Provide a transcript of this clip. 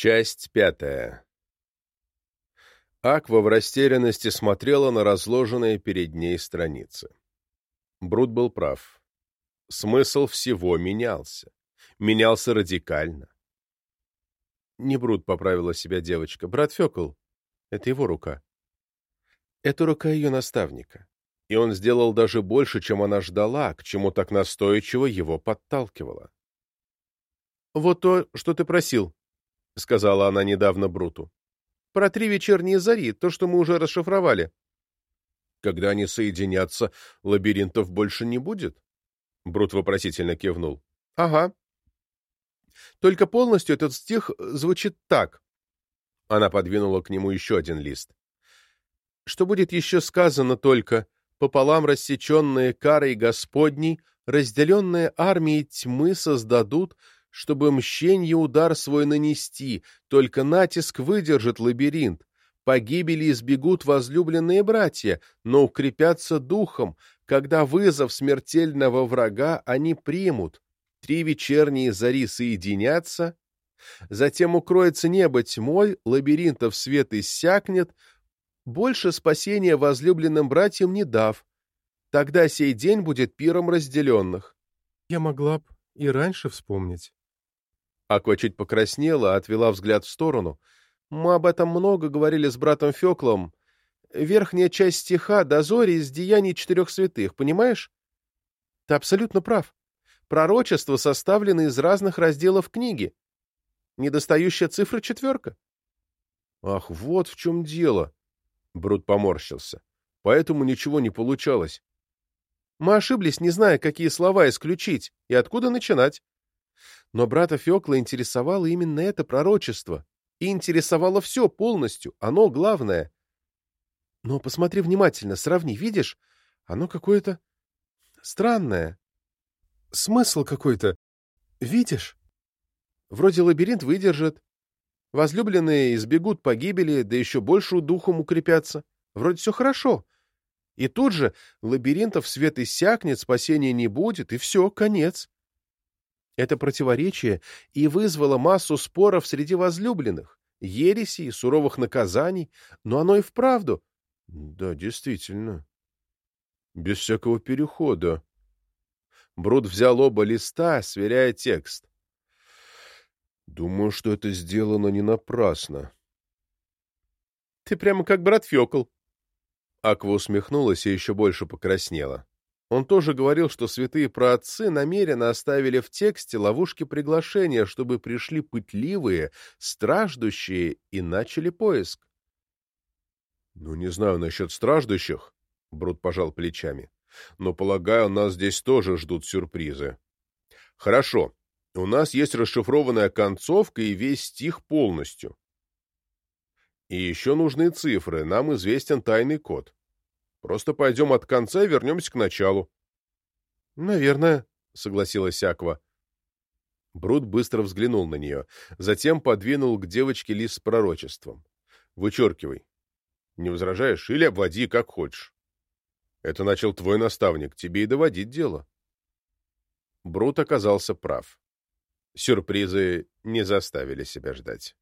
Часть пятая. Аква в растерянности смотрела на разложенные перед ней страницы. Брут был прав. Смысл всего менялся. Менялся радикально. Не Брут поправила себя девочка. Брат Фекл. Это его рука. Это рука ее наставника. И он сделал даже больше, чем она ждала, к чему так настойчиво его подталкивало. «Вот то, что ты просил», — сказала она недавно Бруту. «Про три вечерние зари, то, что мы уже расшифровали». «Когда они соединятся, лабиринтов больше не будет?» Брут вопросительно кивнул. «Ага. Только полностью этот стих звучит так». Она подвинула к нему еще один лист. «Что будет еще сказано только, пополам рассеченные карой Господней, разделенные армии тьмы создадут, чтобы мщенье удар свой нанести, только натиск выдержит лабиринт. Погибели избегут возлюбленные братья, но укрепятся духом, когда вызов смертельного врага они примут. Три вечерние зари соединятся, затем укроется небо тьмой, лабиринтов свет иссякнет, больше спасения возлюбленным братьям не дав. Тогда сей день будет пиром разделенных. Я могла б и раньше вспомнить. Аква чуть покраснела, отвела взгляд в сторону. Мы об этом много говорили с братом Феклом. Верхняя часть стиха «Дозори» из «Деяний четырех святых», понимаешь? Ты абсолютно прав. Пророчества составлены из разных разделов книги. Недостающая цифра — четверка. Ах, вот в чем дело. Брут поморщился. Поэтому ничего не получалось. Мы ошиблись, не зная, какие слова исключить и откуда начинать. Но брата Фекла интересовало именно это пророчество. И интересовало все полностью, оно главное. Но посмотри внимательно, сравни, видишь? Оно какое-то странное. Смысл какой-то. Видишь? Вроде лабиринт выдержит. Возлюбленные избегут погибели, да еще больше духом укрепятся. Вроде все хорошо. И тут же лабиринтов свет иссякнет, спасения не будет, и все, конец. Это противоречие и вызвало массу споров среди возлюбленных, ересей, суровых наказаний, но оно и вправду... Да, действительно. Без всякого перехода. Брут взял оба листа, сверяя текст. Думаю, что это сделано не напрасно. Ты прямо как брат Фёкл. Аква усмехнулась и еще больше покраснела. Он тоже говорил, что святые праотцы намеренно оставили в тексте ловушки приглашения, чтобы пришли пытливые, страждущие и начали поиск. — Ну, не знаю насчет страждущих, — Брут пожал плечами, — но, полагаю, нас здесь тоже ждут сюрпризы. — Хорошо, у нас есть расшифрованная концовка и весь стих полностью. И еще нужны цифры, нам известен тайный код. Просто пойдем от конца и вернемся к началу. — Наверное, — согласилась Аква. Брут быстро взглянул на нее, затем подвинул к девочке лист с пророчеством. — Вычеркивай. Не возражаешь? Или обводи, как хочешь. Это начал твой наставник, тебе и доводить дело. Брут оказался прав. Сюрпризы не заставили себя ждать.